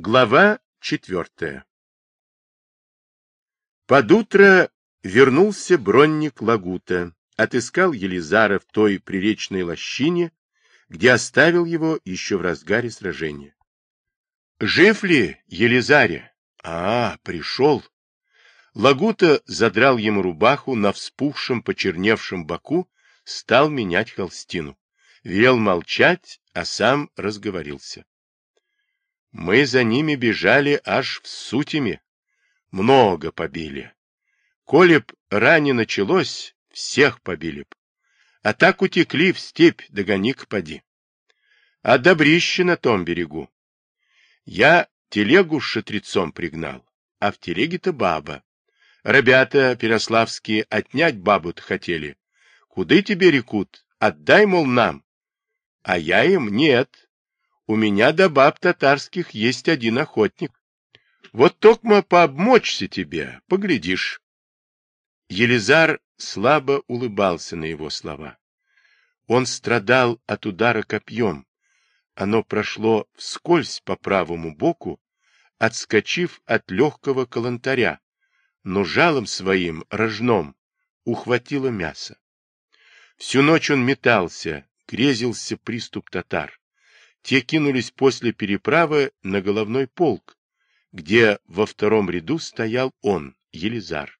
Глава четвертая Под утро вернулся бронник Лагута, отыскал Елизара в той приречной лощине, где оставил его еще в разгаре сражения. «Жив ли Елизаря?» «А, пришел!» Лагута задрал ему рубаху на вспухшем, почерневшем боку, стал менять холстину. Велел молчать, а сам разговорился. Мы за ними бежали аж в Сутиме. Много побили. Коли б ране началось, всех побили б. А так утекли в степь, догони-ка поди. А добрище на том берегу. Я телегу с шатрецом пригнал, а в телеге-то баба. Ребята переславские отнять бабу-то хотели. Куды тебе рекут? Отдай, мол, нам. А я им нет, у меня до баб татарских есть один охотник. Вот токмо пообмочься тебе, поглядишь. Елизар слабо улыбался на его слова. Он страдал от удара копьем. Оно прошло вскользь по правому боку, отскочив от легкого калантаря, но жалом своим, рожном, ухватило мясо. Всю ночь он метался, грезился приступ татар те кинулись после переправы на головной полк, где во втором ряду стоял он, Елизар.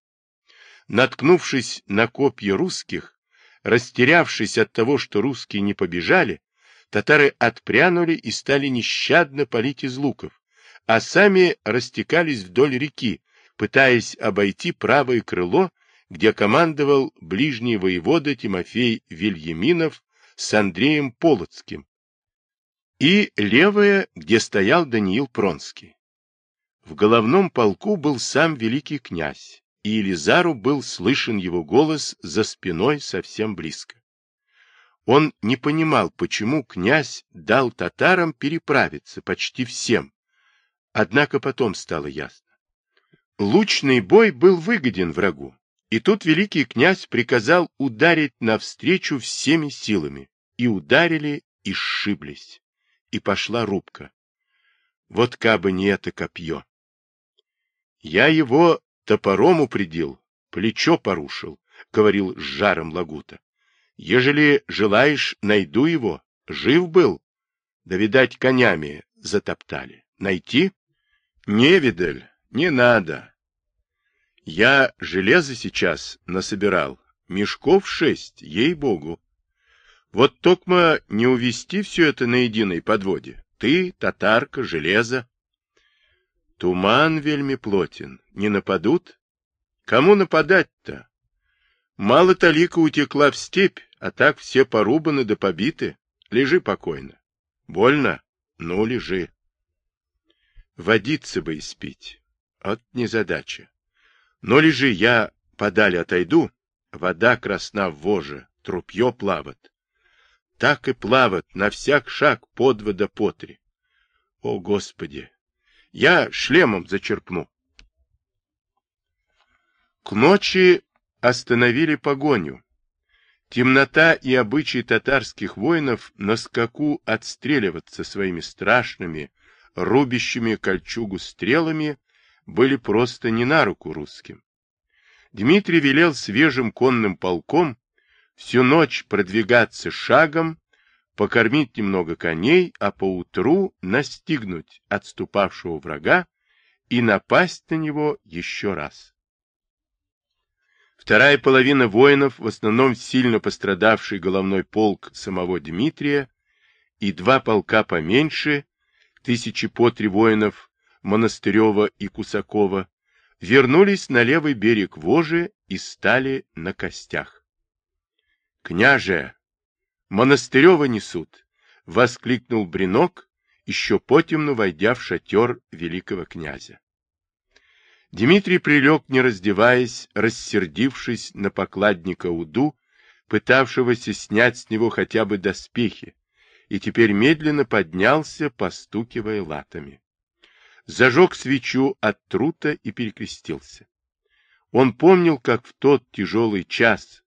Наткнувшись на копья русских, растерявшись от того, что русские не побежали, татары отпрянули и стали нещадно палить из луков, а сами растекались вдоль реки, пытаясь обойти правое крыло, где командовал ближний воевода Тимофей Вильяминов с Андреем Полоцким, и левая, где стоял Даниил Пронский. В головном полку был сам великий князь, и Елизару был слышен его голос за спиной совсем близко. Он не понимал, почему князь дал татарам переправиться почти всем, однако потом стало ясно. Лучный бой был выгоден врагу, и тут великий князь приказал ударить навстречу всеми силами, и ударили, и сшиблись и пошла рубка. Вот кабы не это копье. Я его топором упредил, плечо порушил, — говорил с жаром Лагута. Ежели желаешь, найду его. Жив был. Да, видать, конями затоптали. Найти? Не, видаль, не надо. Я железо сейчас насобирал. Мешков шесть, ей-богу. Вот токмо не увести все это на единой подводе. Ты, татарка, железо. Туман вельми плотен. Не нападут? Кому нападать-то? Мало талика утекла в степь, а так все порубаны да побиты. Лежи покойно. Больно? Ну, лежи. Водиться бы испить. От незадача. Но лежи, я подали отойду. Вода красна в воже, трупье плавает так и плават на всяк шаг по два да по три. О, Господи! Я шлемом зачерпну. К ночи остановили погоню. Темнота и обычай татарских воинов на скаку отстреливаться своими страшными, рубящими кольчугу стрелами были просто не на руку русским. Дмитрий велел свежим конным полком всю ночь продвигаться шагом, покормить немного коней, а поутру настигнуть отступавшего врага и напасть на него еще раз. Вторая половина воинов, в основном сильно пострадавший головной полк самого Дмитрия, и два полка поменьше, тысячи по три воинов Монастырева и Кусакова, вернулись на левый берег Вожи и стали на костях. Княже, Монастырева несут! — воскликнул Бринок, еще потемно войдя в шатер великого князя. Дмитрий прилег, не раздеваясь, рассердившись на покладника Уду, пытавшегося снять с него хотя бы доспехи, и теперь медленно поднялся, постукивая латами. Зажег свечу от трута и перекрестился. Он помнил, как в тот тяжелый час,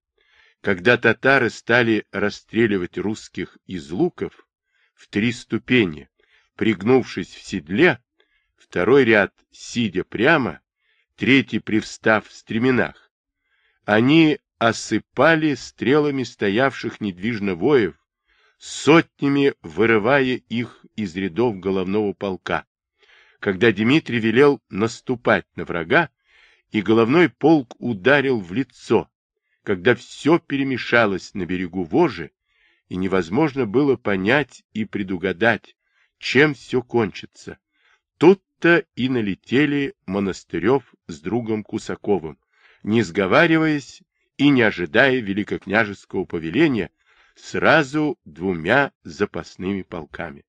когда татары стали расстреливать русских из луков в три ступени, пригнувшись в седле, второй ряд сидя прямо, третий привстав в стременах. Они осыпали стрелами стоявших недвижно воев, сотнями вырывая их из рядов головного полка. Когда Дмитрий велел наступать на врага, и головной полк ударил в лицо, когда все перемешалось на берегу Вожи, и невозможно было понять и предугадать, чем все кончится. Тут-то и налетели Монастырев с другом Кусаковым, не сговариваясь и не ожидая великокняжеского повеления, сразу двумя запасными полками.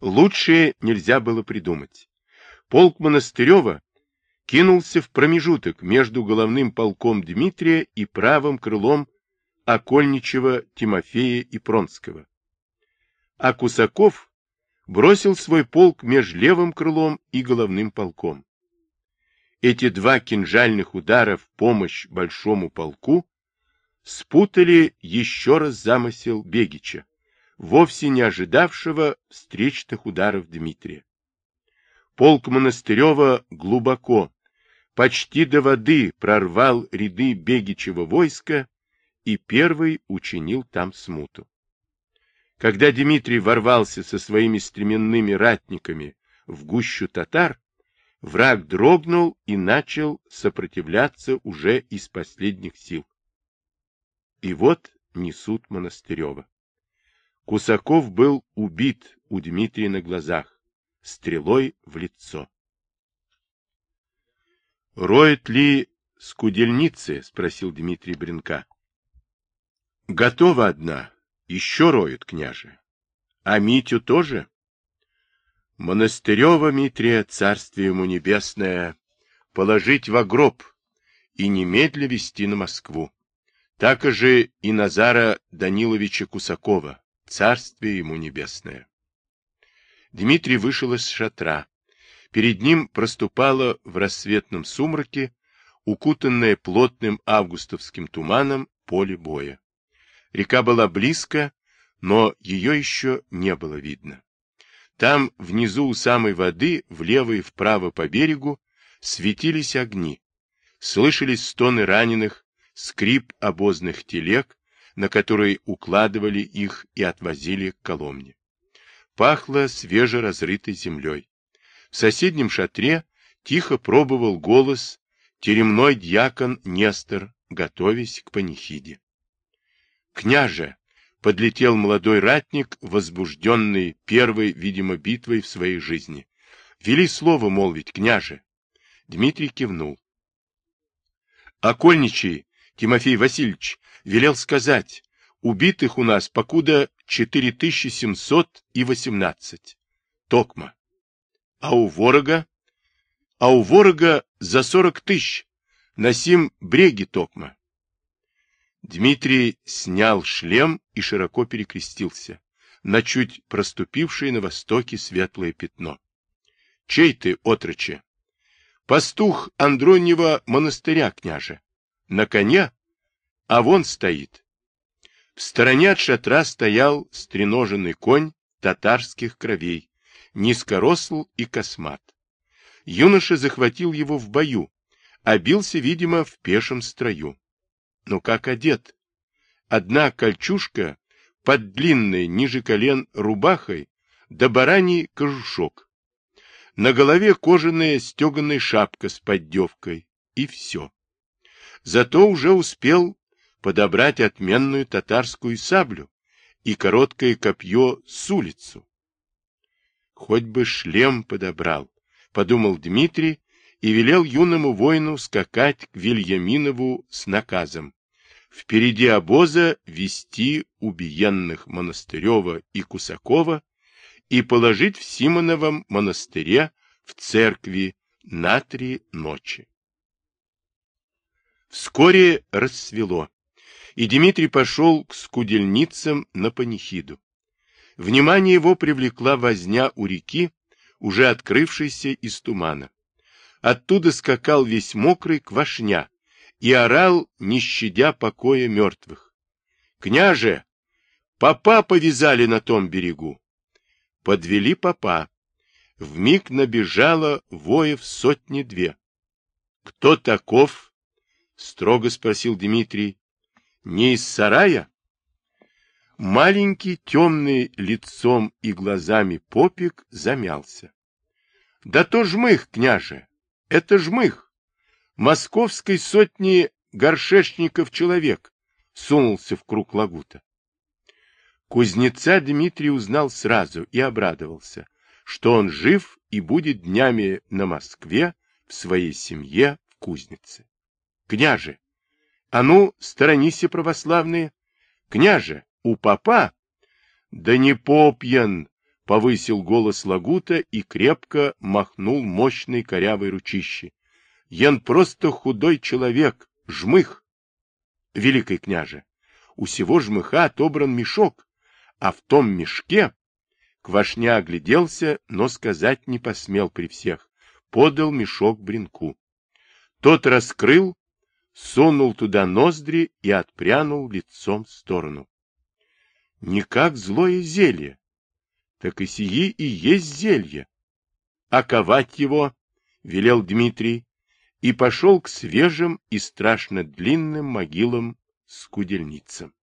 Лучшее нельзя было придумать. Полк Монастырева кинулся в промежуток между головным полком Дмитрия и правым крылом Окольничева, Тимофея и Пронского. А Кусаков бросил свой полк между левым крылом и головным полком. Эти два кинжальных удара в помощь большому полку спутали еще раз замысел Бегича, вовсе не ожидавшего встречных ударов Дмитрия. Полк Монастырева глубоко, почти до воды прорвал ряды Бегичева войска и первый учинил там смуту. Когда Дмитрий ворвался со своими стременными ратниками в гущу татар, враг дрогнул и начал сопротивляться уже из последних сил. И вот несут Монастырева. Кусаков был убит у Дмитрия на глазах, стрелой в лицо. — Роет ли скудельницы? — спросил Дмитрий Бренка. — Готова одна. Еще роют, княже. А Митю тоже? Монастырева Митрия, царствие ему небесное, положить во гроб и немедля вести на Москву. Так же и Назара Даниловича Кусакова, царствие ему небесное. Дмитрий вышел из шатра. Перед ним проступало в рассветном сумраке, укутанное плотным августовским туманом, поле боя. Река была близко, но ее еще не было видно. Там, внизу у самой воды, влево и вправо по берегу, светились огни. Слышались стоны раненых, скрип обозных телег, на которые укладывали их и отвозили к Коломне. Пахло свежеразрытой землей. В соседнем шатре тихо пробовал голос теремной дьякон Нестор, готовясь к панихиде. «Княже!» — подлетел молодой ратник, возбужденный первой, видимо, битвой в своей жизни. «Вели слово молвить, княже!» Дмитрий кивнул. Окольничий Тимофей Васильевич велел сказать, убитых у нас покуда 4718. Токма. А у ворога? А у ворога за 40 тысяч. На сим бреги Токма. Дмитрий снял шлем и широко перекрестился на чуть проступившее на востоке светлое пятно. — Чей ты, отроче? — Пастух Андроньева монастыря, княже. На коня? А вон стоит. В стороне от шатра стоял стреноженный конь татарских кровей, низкоросл и космат. Юноша захватил его в бою, а бился, видимо, в пешем строю но как одет. Одна кольчушка под длинной ниже колен рубахой да бараний кожушок. На голове кожаная стеганая шапка с поддевкой, и все. Зато уже успел подобрать отменную татарскую саблю и короткое копье с улицу. Хоть бы шлем подобрал, подумал Дмитрий и велел юному воину скакать к Вильяминову с наказом. Впереди обоза вести убиенных Монастырева и Кусакова и положить в Симоновом монастыре в церкви на три ночи. Вскоре рассвело, и Дмитрий пошел к скудельницам на панихиду. Внимание его привлекла возня у реки, уже открывшейся из тумана. Оттуда скакал весь мокрый квашня и орал, не щадя покоя мертвых. «Княже! Папа повязали на том берегу!» Подвели папа. вмиг набежало воев сотни-две. — Кто таков? — строго спросил Дмитрий. — Не из сарая? Маленький, темный лицом и глазами попик замялся. — Да то жмых, княже, это жмых. Московской сотни горшечников человек, — сунулся в круг лагута. Кузнеца Дмитрий узнал сразу и обрадовался, что он жив и будет днями на Москве в своей семье в кузнице. Княже, а ну, сторонися православные. Княже, у папа? Да не попьян, повысил голос Лагута и крепко махнул мощной корявой ручищей. Ян просто худой человек, жмых. Великий княже, у сего жмыха отобран мешок, а в том мешке Квашня огляделся, но сказать не посмел при всех. Подал мешок бренку. Тот раскрыл, сунул туда ноздри и отпрянул лицом в сторону. Не как злое зелье, так и сии и есть зелье. А ковать его, — велел Дмитрий, и пошел к свежим и страшно длинным могилам с кудельницам.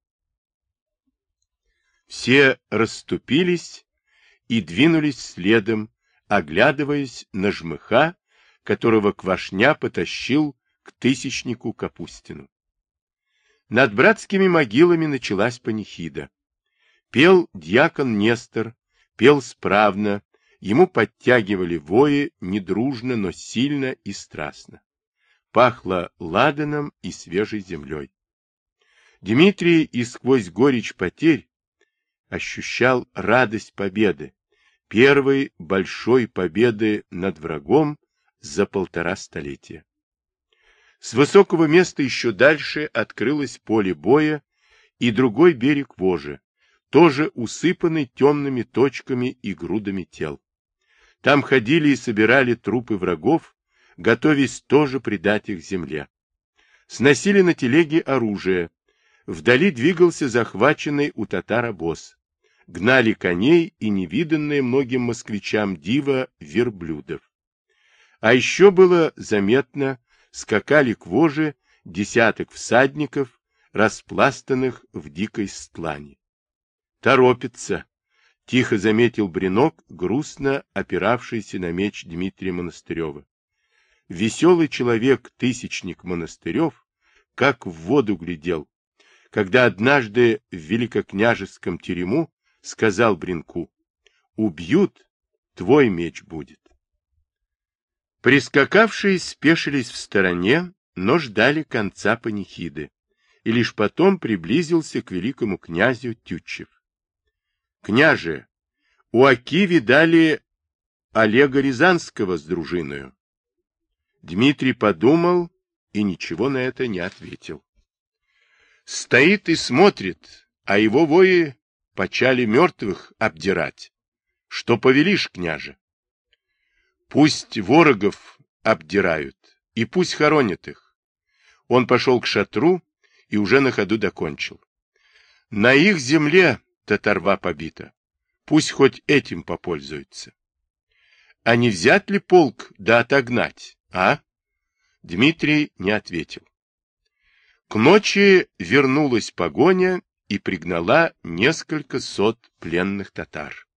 Все расступились и двинулись следом, оглядываясь на жмыха, которого Квашня потащил к тысячнику Капустину. Над братскими могилами началась панихида. Пел дьякон Нестор, пел справно, ему подтягивали вои недружно, но сильно и страстно. Пахло ладаном и свежей землей. Дмитрий и сквозь горечь потерь ощущал радость победы, первой большой победы над врагом за полтора столетия. С высокого места еще дальше открылось поле боя и другой берег Вожи, тоже усыпанный темными точками и грудами тел. Там ходили и собирали трупы врагов, готовясь тоже предать их земле. Сносили на телеге оружие. Вдали двигался захваченный у татар обоз гнали коней и невиданные многим москвичам дива верблюдов. А еще было заметно, скакали к воже десяток всадников, распластанных в дикой стлани. Торопится, тихо заметил Бринок, грустно опиравшийся на меч Дмитрия Монастырева. Веселый человек, тысячник Монастырев, как в воду глядел, когда однажды в великокняжеском терему сказал Бринку, убьют, твой меч будет. Прискакавшие спешились в стороне, но ждали конца панихиды, и лишь потом приблизился к великому князю Тютчев. Княже, у Аки видали Олега Рязанского с дружиною. Дмитрий подумал и ничего на это не ответил. Стоит и смотрит, а его вои почали мертвых обдирать. Что повелишь, княже? Пусть ворогов обдирают, и пусть хоронят их. Он пошел к шатру и уже на ходу докончил. На их земле татарва побита. Пусть хоть этим попользуются. А не взять ли полк да отогнать, а? Дмитрий не ответил. К ночи вернулась погоня и пригнала несколько сот пленных татар.